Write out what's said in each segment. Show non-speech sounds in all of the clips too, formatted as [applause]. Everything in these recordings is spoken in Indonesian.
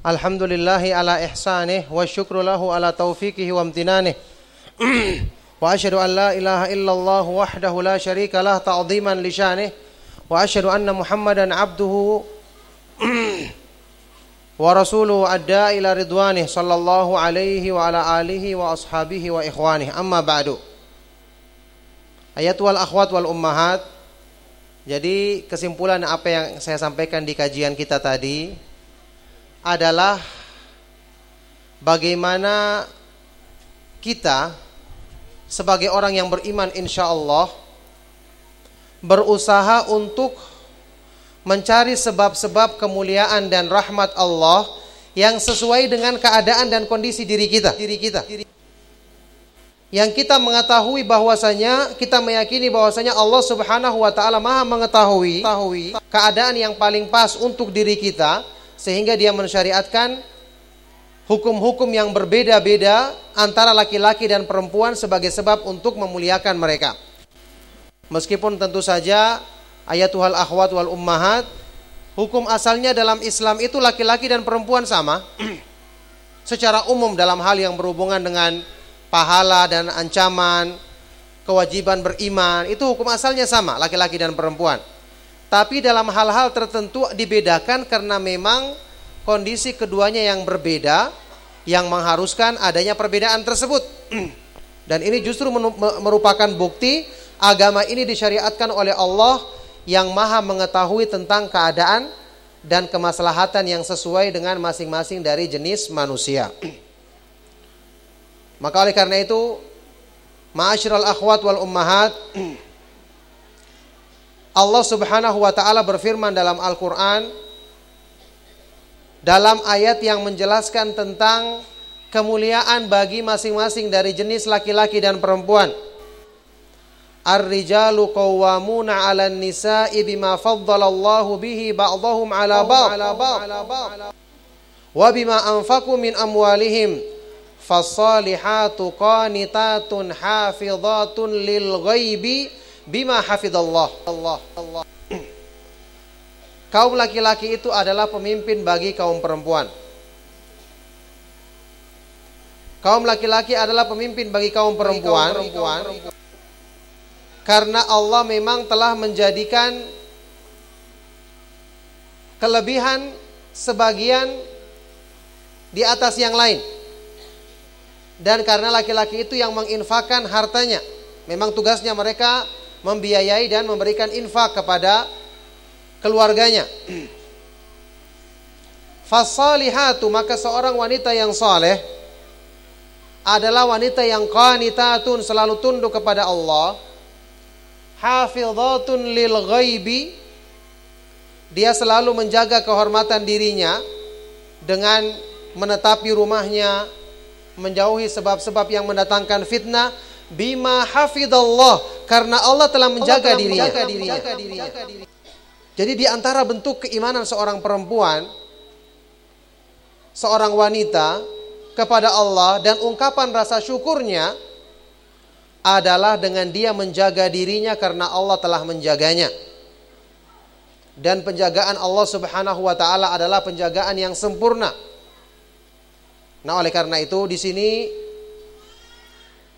Alhamdulillahi ala ihsanih wa syukru lahu ala taufiqihi wa amtinanih. [clears throat] wa asyhadu an la ilaha illallah wahdahu la syarika lah ta'dhiman li syanih wa asyhadu anna Muhammadan abduhu [clears throat] wa rasuluhu adda ila ridwanih sallallahu alaihi wa ala alihi wa ashabihi wa ikhwanih amma ba'du. Ayat wal akhwat wal ummahat. Jadi kesimpulan apa yang saya sampaikan di kajian kita tadi adalah bagaimana kita sebagai orang yang beriman insya Allah berusaha untuk mencari sebab-sebab kemuliaan dan rahmat Allah yang sesuai dengan keadaan dan kondisi diri kita. Diri kita. Yang kita mengetahui bahwasanya kita meyakini bahwasanya Allah Subhanahu wa taala Maha mengetahui keadaan yang paling pas untuk diri kita sehingga dia mensyariatkan hukum-hukum yang berbeda-beda antara laki-laki dan perempuan sebagai sebab untuk memuliakan mereka. Meskipun tentu saja ayat Tuhal akhwat wal ummahat hukum asalnya dalam Islam itu laki-laki dan perempuan sama [clears throat] secara umum dalam hal yang berhubungan dengan pahala dan ancaman kewajiban beriman itu hukum asalnya sama laki-laki dan perempuan. Tapi dalam hal-hal tertentu dibedakan karena memang kondisi keduanya yang berbeda yang mengharuskan adanya perbedaan tersebut. [clears throat] Dan ini justru merupakan bukti agama ini disyariatkan oleh Allah yang maha mengetahui tentang keadaan dan kemaslahatan yang sesuai dengan masing-masing dari jenis manusia. [clears throat] Maka oleh karena itu, ma'asyiral akhwat wal ummahat, [clears throat] Allah Subhanahu wa taala berfirman dalam Al-Qur'an dalam ayat yang menjelaskan tentang kemuliaan bagi masing-masing dari jenis laki-laki dan perempuan. Ar-rijalu qawwamuna 'alan nisa'i bima faddalallahu bihi ba'dahum 'ala ba'd wa bima anfaqu min amwalihim fasalihatu qanitatun hafizatun lil ghaibi bima hafidallah Allah Allah. Kaum laki-laki itu adalah pemimpin bagi kaum perempuan. Kaum laki-laki adalah pemimpin bagi kaum perempuan, perempuan. karena Allah memang telah menjadikan kelebihan sebagian di atas yang lain. Dan karena laki-laki itu yang menginfakkan hartanya memang tugasnya mereka membiayai dan memberikan infak kepada keluarganya. Fasalihatu maka seorang wanita yang saleh adalah wanita yang qanitatun selalu tunduk kepada Allah. Hafizatun lil ghaibi dia selalu menjaga kehormatan dirinya dengan menetapi rumahnya, menjauhi sebab-sebab yang mendatangkan fitnah bima hafidallah karena Allah telah menjaga dirinya. Jadi di antara bentuk keimanan seorang perempuan seorang wanita kepada Allah dan ungkapan rasa syukurnya adalah dengan dia menjaga dirinya karena Allah telah menjaganya. Dan penjagaan Allah Subhanahu wa taala adalah penjagaan yang sempurna. Nah, oleh karena itu di sini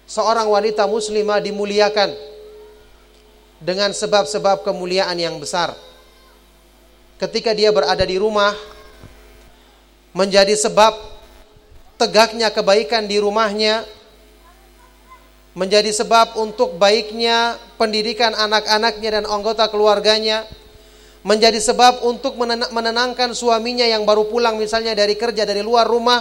seorang wanita muslimah dimuliakan dengan sebab-sebab kemuliaan yang besar. Ketika dia berada di rumah menjadi sebab tegaknya kebaikan di rumahnya menjadi sebab untuk baiknya pendidikan anak-anaknya dan anggota keluarganya menjadi sebab untuk menenangkan suaminya yang baru pulang misalnya dari kerja dari luar rumah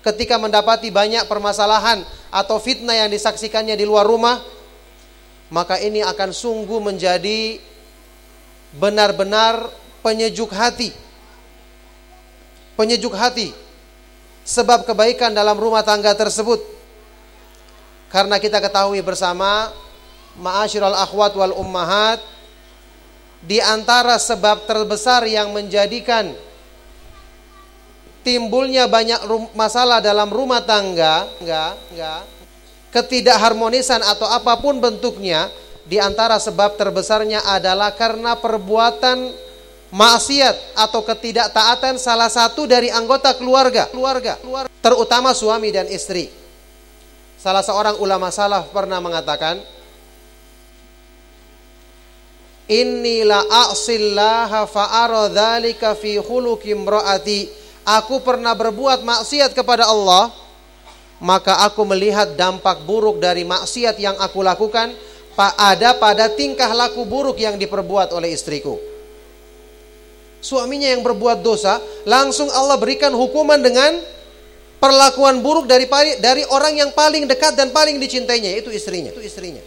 ketika mendapati banyak permasalahan atau fitnah yang disaksikannya di luar rumah, maka ini akan sungguh menjadi benar-benar penyejuk hati. Penyejuk hati sebab kebaikan dalam rumah tangga tersebut. Karena kita ketahui bersama ma'asyiral akhwat wal ummahat di antara sebab terbesar yang menjadikan timbulnya banyak masalah dalam rumah tangga, enggak, enggak, ketidakharmonisan atau apa pun bentuknya, di antara sebab terbesarnya adalah karena perbuatan maksiat atau ketidaktaatan salah satu dari anggota keluarga, keluarga, terutama suami dan istri. Salah seorang ulama salaf pernah mengatakan, Inilah a'sillaha fa'ara dzalika fi. Aku pernah berbuat maksiat kepada Allah, maka aku melihat dampak buruk dari maksiat yang aku lakukan ada pada tingkah laku buruk yang diperbuat oleh istriku suaminya yang berbuat dosa, langsung Allah berikan hukuman dengan perlakuan buruk dari dari orang yang paling dekat dan paling dicintainya, itu istrinya. Itu istrinya.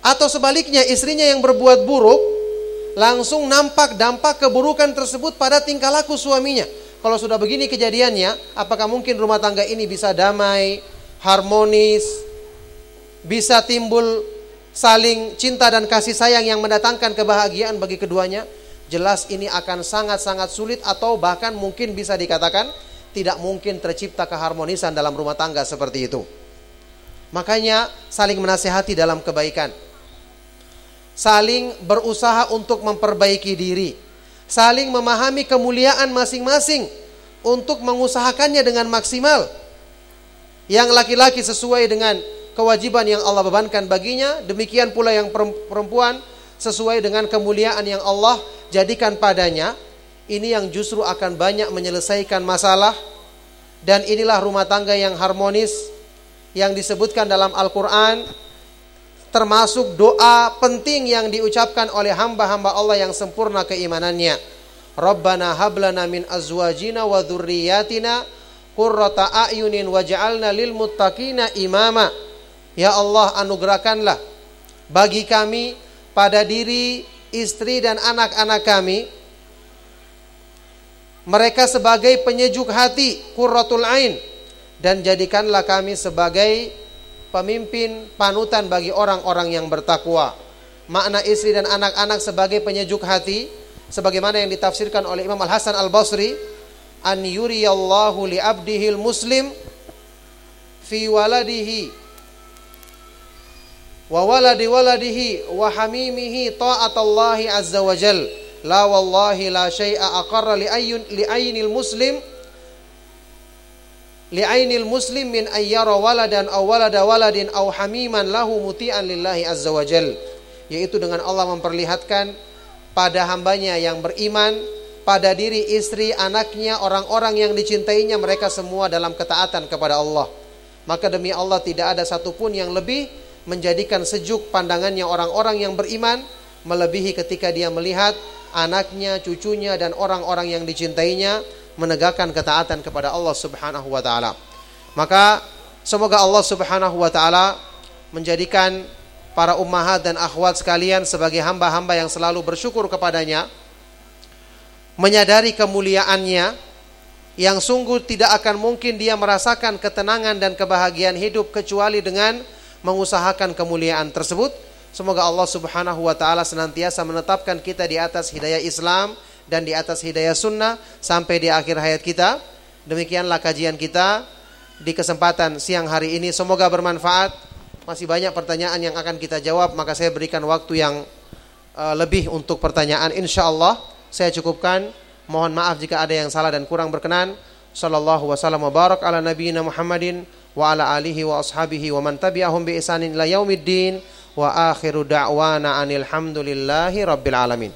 Atau sebaliknya, istrinya yang berbuat buruk langsung nampak dampak keburukan tersebut pada tingkah laku suaminya. Kalau sudah begini kejadiannya, apakah mungkin rumah tangga ini bisa damai, harmonis, bisa timbul saling cinta dan kasih sayang yang mendatangkan kebahagiaan bagi keduanya? jelas ini akan sangat-sangat sulit atau bahkan mungkin bisa dikatakan tidak mungkin tercipta keharmonisan dalam rumah tangga seperti itu. Makanya saling menasehati dalam kebaikan. Saling berusaha untuk memperbaiki diri. Saling memahami kemuliaan masing-masing untuk mengusahakannya dengan maksimal. Yang laki-laki sesuai dengan kewajiban yang Allah bebankan baginya, demikian pula yang perempuan sesuai dengan kemuliaan yang Allah jadikan padanya, ini yang justru akan banyak menyelesaikan masalah dan inilah rumah tangga yang harmonis yang disebutkan dalam Al-Qur'an termasuk doa penting yang diucapkan oleh hamba-hamba Allah yang sempurna keimanannya. Rabbana hablana min azwajina wa dzurriyyatina qurrata a'yunin waj'alna lil muttaqina imama. Ya Allah anugerahkanlah bagi kami pada diri istri dan anak-anak kami mereka sebagai penyejuk hati qurratul ain dan jadikanlah kami sebagai pemimpin panutan bagi orang-orang yang bertakwa. Makna istri dan anak-anak sebagai penyejuk hati sebagaimana yang ditafsirkan oleh Imam Al Hasan Al Basri an yuriyallahu li abdihil muslim fi waladihi wa waladi waladihi wa hamimihi ta'atallahi azza wa jal. La wallahi la syai'a aqarra li ayyun li aynil muslim li aynil muslim min ayyara waladan aw walada waladin aw hamiman lahu muti'an lillahi azza wa jal yaitu dengan Allah memperlihatkan pada hambanya yang beriman pada diri istri anaknya orang-orang yang dicintainya mereka semua dalam ketaatan kepada Allah. Maka demi Allah tidak ada satupun yang lebih menjadikan sejuk pandangannya orang-orang yang beriman melebihi ketika dia melihat anaknya, cucunya dan orang-orang yang dicintainya menegakkan ketaatan kepada Allah Subhanahu wa taala. Maka semoga Allah Subhanahu wa taala menjadikan para ummahat dan akhwat sekalian sebagai hamba-hamba yang selalu bersyukur kepadanya menyadari kemuliaannya yang sungguh tidak akan mungkin dia merasakan ketenangan dan kebahagiaan hidup kecuali dengan mengusahakan kemuliaan tersebut. Semoga Allah Subhanahu wa taala senantiasa menetapkan kita di atas hidayah Islam dan di atas hidayah sunnah sampai di akhir hayat kita. Demikianlah kajian kita di kesempatan siang hari ini. Semoga bermanfaat. Masih banyak pertanyaan yang akan kita jawab, maka saya berikan waktu yang uh, lebih untuk pertanyaan. Insya Allah saya cukupkan. Mohon maaf jika ada yang salah dan kurang berkenan. Sallallahu wasallam wa barak ala nabiyina Muhammadin wa ala alihi wa ashabihi wa man tabi'ahum bi ihsanin ila yaumiddin wa akhiru da'wana anil hamdulillahi rabbil alamin